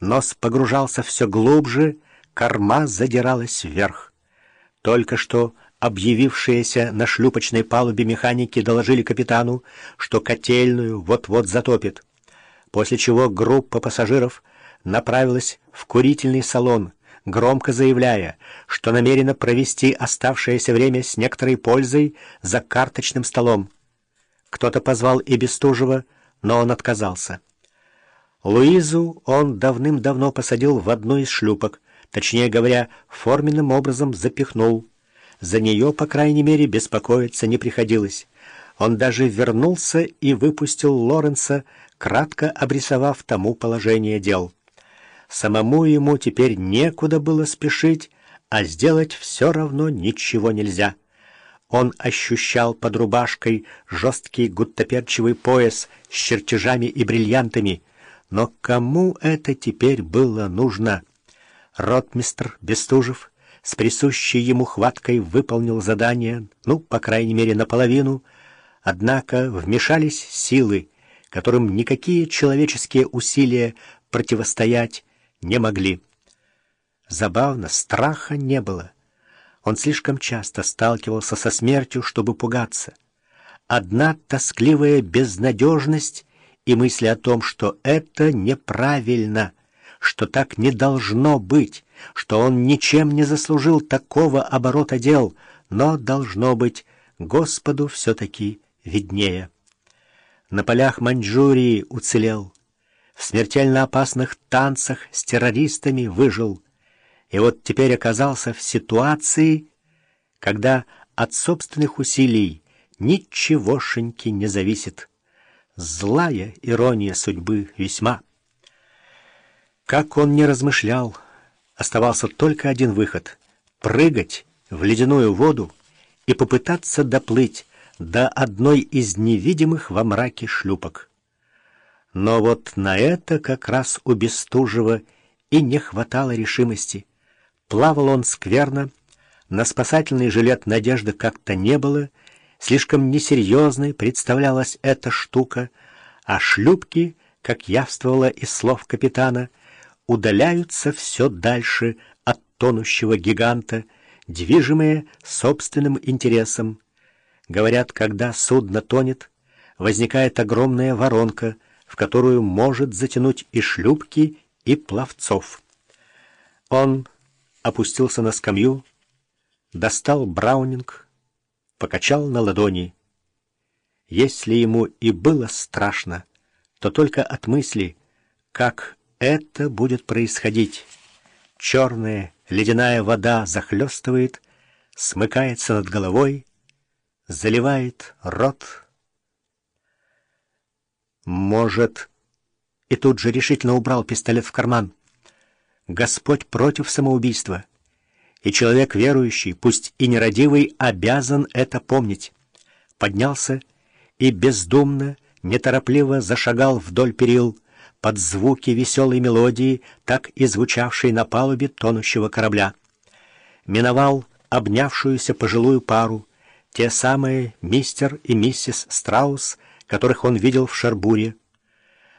Нос погружался все глубже, корма задиралась вверх. Только что объявившиеся на шлюпочной палубе механики доложили капитану, что котельную вот-вот затопит, после чего группа пассажиров направилась в курительный салон, громко заявляя, что намерена провести оставшееся время с некоторой пользой за карточным столом. Кто-то позвал и Бестужева, но он отказался. Луизу он давным-давно посадил в одну из шлюпок, точнее говоря, форменным образом запихнул. За нее, по крайней мере, беспокоиться не приходилось. Он даже вернулся и выпустил Лоренса, кратко обрисовав тому положение дел. Самому ему теперь некуда было спешить, а сделать все равно ничего нельзя. Он ощущал под рубашкой жесткий гуттаперчивый пояс с чертежами и бриллиантами. Но кому это теперь было нужно? Ротмистр Бестужев с присущей ему хваткой выполнил задание, ну, по крайней мере, наполовину, однако вмешались силы, которым никакие человеческие усилия противостоять не могли. Забавно, страха не было. Он слишком часто сталкивался со смертью, чтобы пугаться. Одна тоскливая безнадежность и мысли о том, что это неправильно, что так не должно быть, что он ничем не заслужил такого оборота дел, но, должно быть, Господу все-таки виднее. На полях Маньчжурии уцелел, в смертельно опасных танцах с террористами выжил, и вот теперь оказался в ситуации, когда от собственных усилий ничегошеньки не зависит. Злая ирония судьбы весьма. Как он не размышлял, оставался только один выход — прыгать в ледяную воду и попытаться доплыть до одной из невидимых во мраке шлюпок. Но вот на это как раз у Бестужева и не хватало решимости. Плавал он скверно, на спасательный жилет надежды как-то не было, слишком несерьезной представлялась эта штука, а шлюпки, как явствовало из слов капитана, удаляются все дальше от тонущего гиганта, движимые собственным интересом. Говорят, когда судно тонет, возникает огромная воронка — в которую может затянуть и шлюпки, и пловцов. Он опустился на скамью, достал браунинг, покачал на ладони. Если ему и было страшно, то только от мысли, как это будет происходить. Черная ледяная вода захлестывает, смыкается над головой, заливает рот, «Может...» И тут же решительно убрал пистолет в карман. «Господь против самоубийства, и человек верующий, пусть и нерадивый, обязан это помнить». Поднялся и бездумно, неторопливо зашагал вдоль перил, под звуки веселой мелодии, так и звучавшей на палубе тонущего корабля. Миновал обнявшуюся пожилую пару, те самые мистер и миссис Страус, которых он видел в Шарбуре.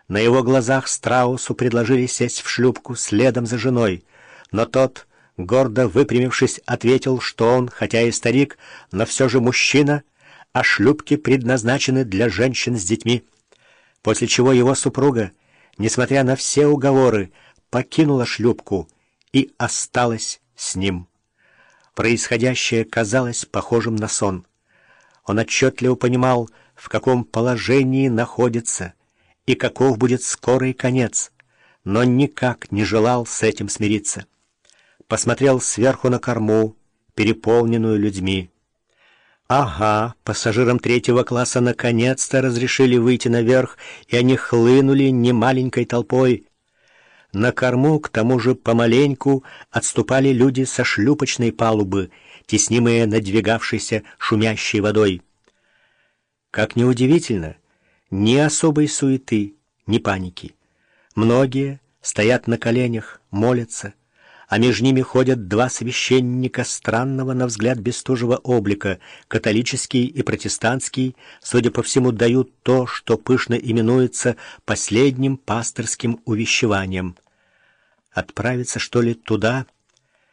На его глазах Страусу предложили сесть в шлюпку следом за женой, но тот, гордо выпрямившись, ответил, что он, хотя и старик, но все же мужчина, а шлюпки предназначены для женщин с детьми. После чего его супруга, несмотря на все уговоры, покинула шлюпку и осталась с ним. Происходящее казалось похожим на сон. Он отчетливо понимал, в каком положении находится и каков будет скорый конец, но никак не желал с этим смириться. Посмотрел сверху на корму, переполненную людьми. Ага, пассажирам третьего класса наконец-то разрешили выйти наверх, и они хлынули немаленькой толпой. На корму, к тому же, помаленьку отступали люди со шлюпочной палубы, теснимые надвигавшейся шумящей водой. Как неудивительно, ни особой суеты, ни паники. Многие стоят на коленях, молятся, а между ними ходят два священника странного, на взгляд, бестужего облика, католический и протестантский, судя по всему, дают то, что пышно именуется последним пасторским увещеванием — Отправиться, что ли, туда,